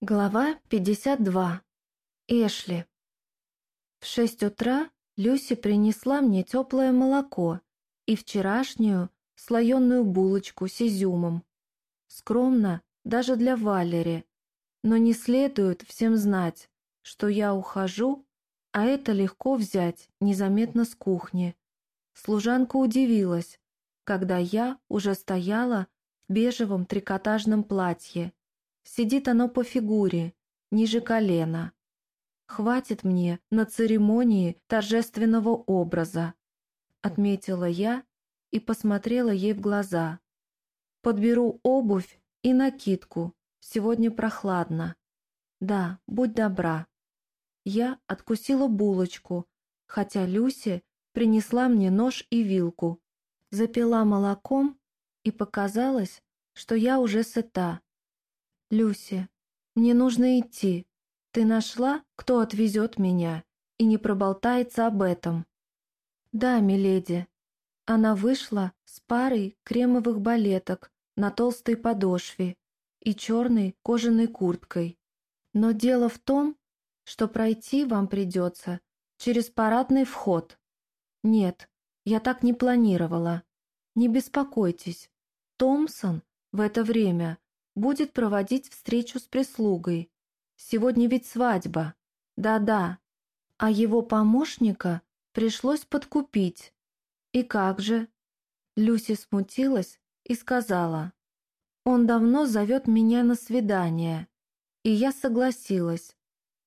Глава 52. Эшли. В шесть утра Люси принесла мне теплое молоко и вчерашнюю слоеную булочку с изюмом. Скромно даже для Валери, но не следует всем знать, что я ухожу, а это легко взять незаметно с кухни. Служанка удивилась, когда я уже стояла в бежевом трикотажном платье Сидит оно по фигуре, ниже колена. Хватит мне на церемонии торжественного образа, отметила я и посмотрела ей в глаза. Подберу обувь и накидку, сегодня прохладно. Да, будь добра. Я откусила булочку, хотя Люси принесла мне нож и вилку, запила молоком и показалось, что я уже сыта. «Люси, мне нужно идти. Ты нашла, кто отвезет меня и не проболтается об этом?» «Да, миледи». Она вышла с парой кремовых балеток на толстой подошве и черной кожаной курткой. Но дело в том, что пройти вам придется через парадный вход. Нет, я так не планировала. Не беспокойтесь, Томпсон в это время будет проводить встречу с прислугой. Сегодня ведь свадьба. Да-да. А его помощника пришлось подкупить. И как же? Люси смутилась и сказала. Он давно зовет меня на свидание. И я согласилась.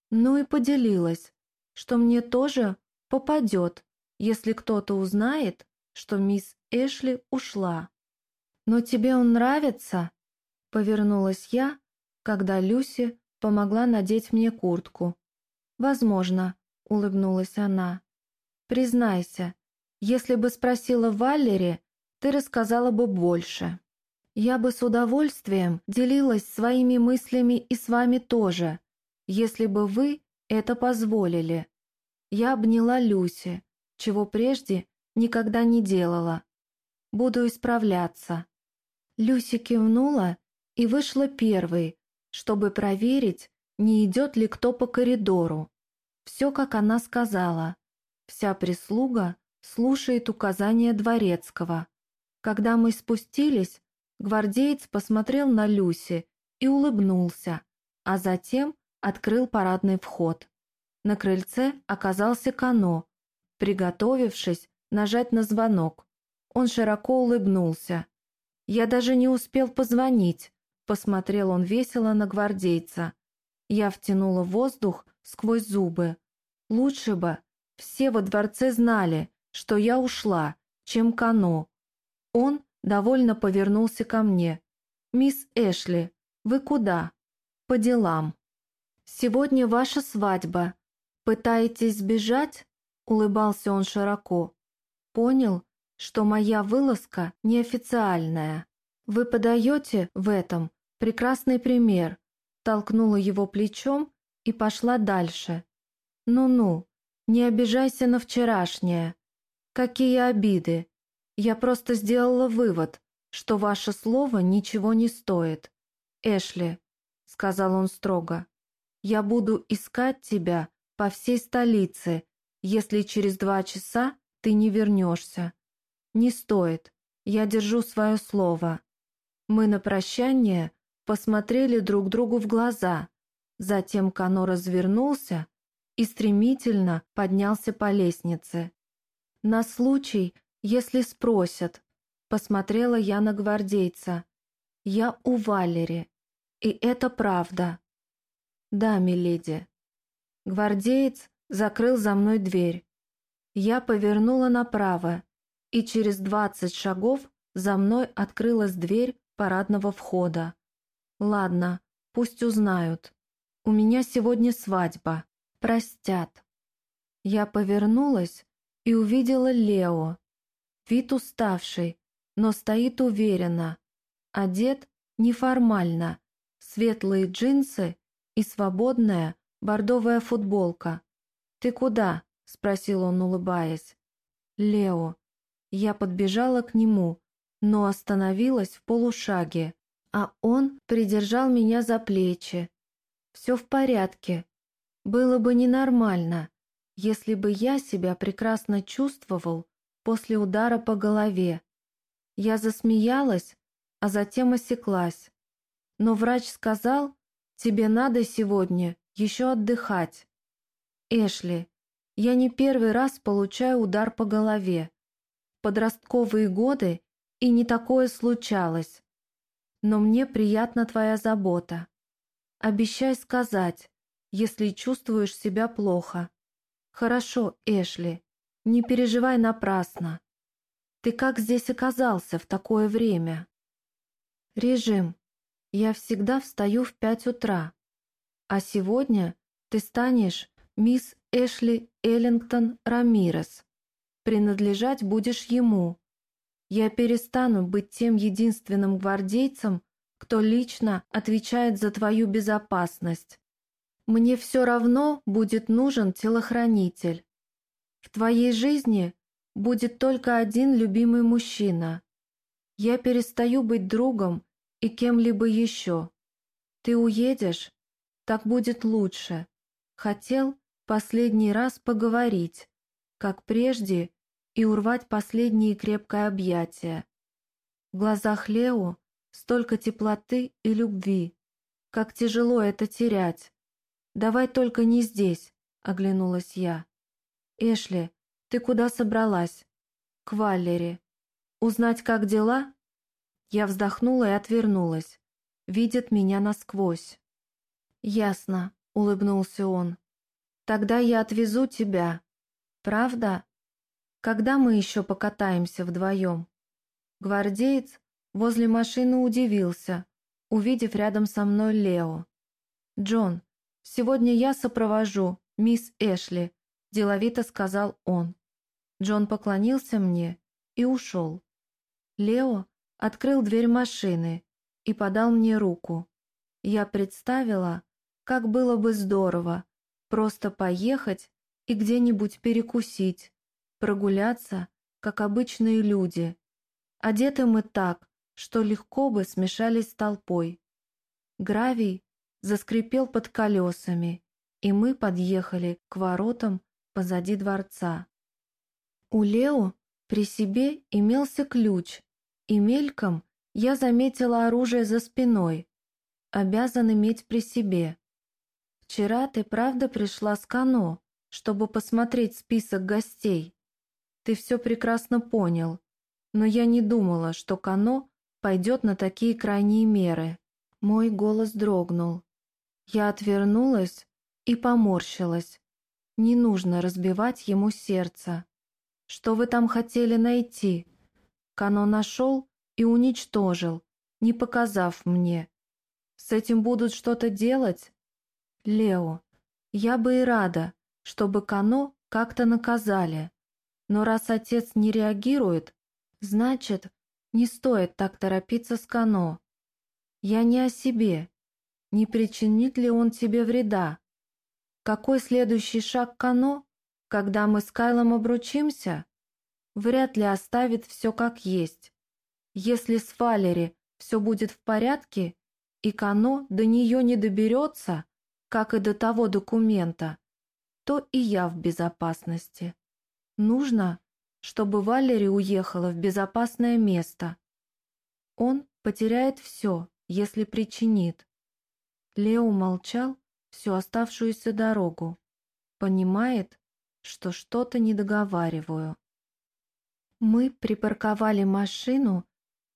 Ну и поделилась, что мне тоже попадет, если кто-то узнает, что мисс Эшли ушла. «Но тебе он нравится?» Повернулась я, когда Люси помогла надеть мне куртку. «Возможно», — улыбнулась она. «Признайся, если бы спросила Валери, ты рассказала бы больше. Я бы с удовольствием делилась своими мыслями и с вами тоже, если бы вы это позволили». Я обняла Люси, чего прежде никогда не делала. Буду исправляться. Люси кивнула и вышла первой, чтобы проверить, не идет ли кто по коридору. Все, как она сказала. Вся прислуга слушает указания дворецкого. Когда мы спустились, гвардеец посмотрел на Люси и улыбнулся, а затем открыл парадный вход. На крыльце оказался Кано, приготовившись нажать на звонок. Он широко улыбнулся. Я даже не успел позвонить, Посмотрел он весело на гвардейца. Я втянула воздух сквозь зубы. Лучше бы все во дворце знали, что я ушла, чем Кано. Он довольно повернулся ко мне. «Мисс Эшли, вы куда?» «По делам». «Сегодня ваша свадьба. Пытаетесь сбежать?» Улыбался он широко. «Понял, что моя вылазка неофициальная. Вы подаете в этом Прекрасный пример. Толкнула его плечом и пошла дальше. Ну-ну, не обижайся на вчерашнее. Какие обиды. Я просто сделала вывод, что ваше слово ничего не стоит. Эшли, сказал он строго, я буду искать тебя по всей столице, если через два часа ты не вернешься. Не стоит, я держу свое слово. Мы на прощание посмотрели друг другу в глаза. Затем Кано развернулся и стремительно поднялся по лестнице. «На случай, если спросят», — посмотрела я на гвардейца. «Я у Валери, и это правда». «Да, миледи». Гвардеец закрыл за мной дверь. Я повернула направо, и через двадцать шагов за мной открылась дверь парадного входа. Ладно, пусть узнают. У меня сегодня свадьба. Простят. Я повернулась и увидела Лео. Вид уставший, но стоит уверенно. Одет неформально. Светлые джинсы и свободная бордовая футболка. «Ты куда?» – спросил он, улыбаясь. «Лео». Я подбежала к нему, но остановилась в полушаге а он придержал меня за плечи. Все в порядке. Было бы ненормально, если бы я себя прекрасно чувствовал после удара по голове. Я засмеялась, а затем осеклась. Но врач сказал, тебе надо сегодня еще отдыхать. Эшли, я не первый раз получаю удар по голове. В подростковые годы и не такое случалось. Но мне приятна твоя забота. Обещай сказать, если чувствуешь себя плохо. Хорошо, Эшли, не переживай напрасно. Ты как здесь оказался в такое время? Режим. Я всегда встаю в пять утра. А сегодня ты станешь мисс Эшли Эллингтон Рамирес. Принадлежать будешь ему. Я перестану быть тем единственным гвардейцем, кто лично отвечает за твою безопасность. Мне все равно будет нужен телохранитель. В твоей жизни будет только один любимый мужчина. Я перестаю быть другом и кем-либо еще. Ты уедешь? Так будет лучше. Хотел последний раз поговорить, как прежде, и урвать последние крепкое объятия. В глазах Лео столько теплоты и любви. Как тяжело это терять. «Давай только не здесь», — оглянулась я. «Эшли, ты куда собралась?» «К Валере. Узнать, как дела?» Я вздохнула и отвернулась. Видит меня насквозь. «Ясно», — улыбнулся он. «Тогда я отвезу тебя. Правда? Когда мы еще покатаемся вдвоем?» Гвардеец возле машины удивился, увидев рядом со мной Лео. «Джон, сегодня я сопровожу мисс Эшли», – деловито сказал он. Джон поклонился мне и ушел. Лео открыл дверь машины и подал мне руку. Я представила, как было бы здорово просто поехать и где-нибудь перекусить, прогуляться, как обычные люди. Одеты мы так, что легко бы смешались с толпой. Гравий заскрипел под колесами, и мы подъехали к воротам позади дворца. У Лео при себе имелся ключ, и мельком я заметила оружие за спиной, обязан иметь при себе. Вчера ты правда пришла с Кано, чтобы посмотреть список гостей. Ты все прекрасно понял, но я не думала, что Кано пойдет на такие крайние меры. Мой голос дрогнул. Я отвернулась и поморщилась. Не нужно разбивать ему сердце. Что вы там хотели найти? Кано нашел и уничтожил, не показав мне. С этим будут что-то делать? Лео, я бы и рада, чтобы Кано как-то наказали. Но раз отец не реагирует, значит, не стоит так торопиться с Кано. Я не о себе. Не причинит ли он тебе вреда? Какой следующий шаг Кано, когда мы с Кайлом обручимся? Вряд ли оставит все как есть. Если с Валери все будет в порядке, и Кано до нее не доберется, как и до того документа, то и я в безопасности. Нужно, чтобы Валери уехала в безопасное место. Он потеряет все, если причинит. Лео молчал всю оставшуюся дорогу. Понимает, что что-то не договариваю. Мы припарковали машину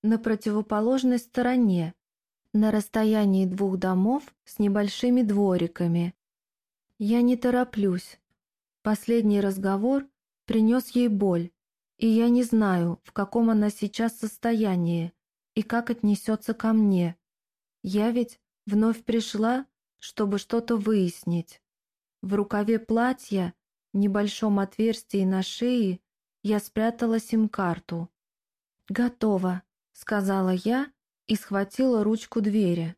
на противоположной стороне, на расстоянии двух домов с небольшими двориками. Я не тороплюсь. Последний разговор принес ей боль, и я не знаю, в каком она сейчас состоянии и как отнесется ко мне. Я ведь вновь пришла, чтобы что-то выяснить. В рукаве платья, в небольшом отверстии на шее, я спрятала сим-карту. «Готово», — сказала я и схватила ручку двери.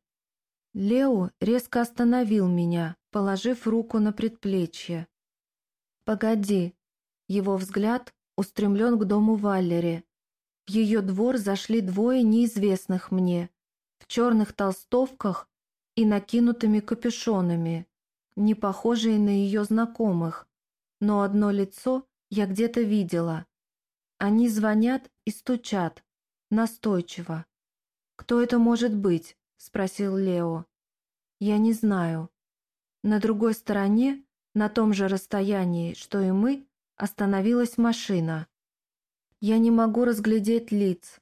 Лео резко остановил меня, положив руку на предплечье. «Погоди», его взгляд устремлен к дому Валлери. В ее двор зашли двое неизвестных мне, в черных толстовках и накинутыми капюшонами, не похожие на ее знакомых, но одно лицо я где-то видела. Они звонят и стучат, настойчиво. «Кто это может быть?» – спросил Лео. «Я не знаю». На другой стороне, на том же расстоянии, что и мы, остановилась машина. Я не могу разглядеть лиц.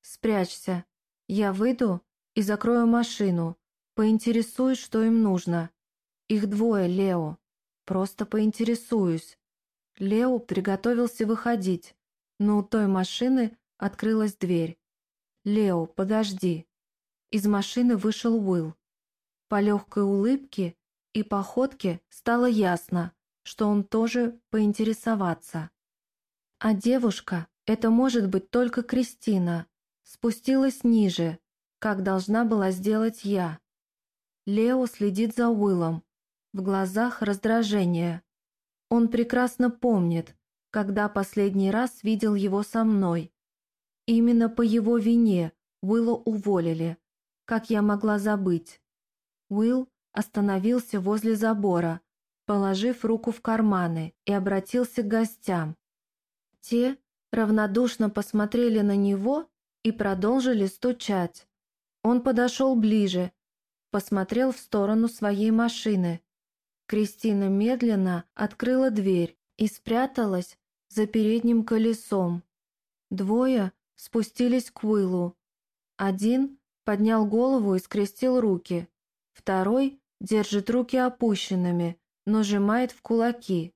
Спрячься. Я выйду и закрою машину. Поинтересуюсь, что им нужно. Их двое, Лео. Просто поинтересуюсь. Лео приготовился выходить, но у той машины открылась дверь. «Лео, подожди». Из машины вышел Уилл. По легкой улыбке и походке стало ясно, что он тоже поинтересоваться. А девушка, это может быть только Кристина, спустилась ниже, как должна была сделать я. Лео следит за Уиллом. В глазах раздражение. Он прекрасно помнит, когда последний раз видел его со мной. Именно по его вине Уилла уволили. Как я могла забыть? Уилл остановился возле забора, положив руку в карманы, и обратился к гостям. Те равнодушно посмотрели на него и продолжили стучать. Он подошел ближе, посмотрел в сторону своей машины. Кристина медленно открыла дверь и спряталась за передним колесом. Двое спустились к Уиллу. Один поднял голову и скрестил руки. Второй держит руки опущенными, но сжимает в кулаки.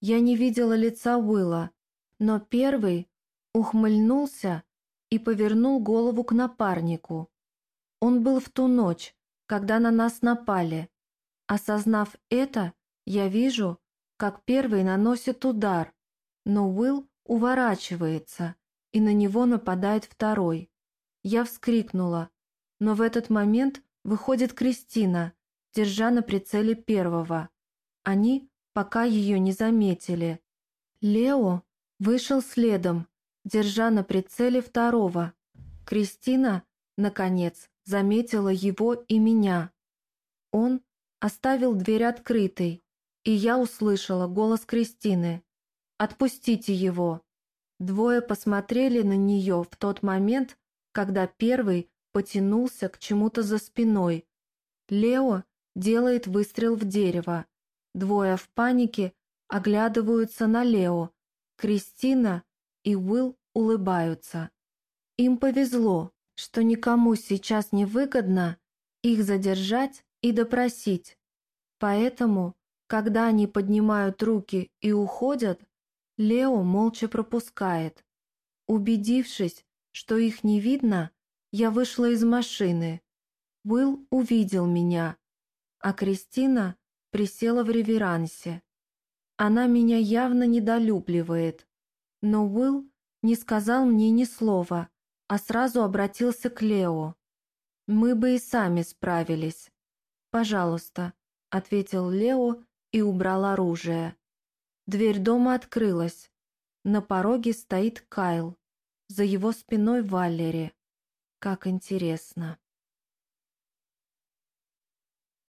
Я не видела лица Уилла, но первый ухмыльнулся и повернул голову к напарнику. Он был в ту ночь, когда на нас напали. Осознав это, я вижу, как первый наносит удар, но Уилл уворачивается, и на него нападает второй. Я вскрикнула, но в этот момент выходит Кристина, держа на прицеле первого. Они пока ее не заметили. Лео Вышел следом, держа на прицеле второго. Кристина, наконец, заметила его и меня. Он оставил дверь открытой, и я услышала голос Кристины. «Отпустите его!» Двое посмотрели на нее в тот момент, когда первый потянулся к чему-то за спиной. Лео делает выстрел в дерево. Двое в панике оглядываются на Лео, Кристина и Уилл улыбаются. Им повезло, что никому сейчас не выгодно их задержать и допросить. Поэтому, когда они поднимают руки и уходят, Лео молча пропускает. Убедившись, что их не видно, я вышла из машины. Уилл увидел меня, а Кристина присела в реверансе. Она меня явно недолюбливает. Но Уилл не сказал мне ни слова, а сразу обратился к Лео. «Мы бы и сами справились». «Пожалуйста», — ответил Лео и убрал оружие. Дверь дома открылась. На пороге стоит Кайл. За его спиной Валери. Как интересно.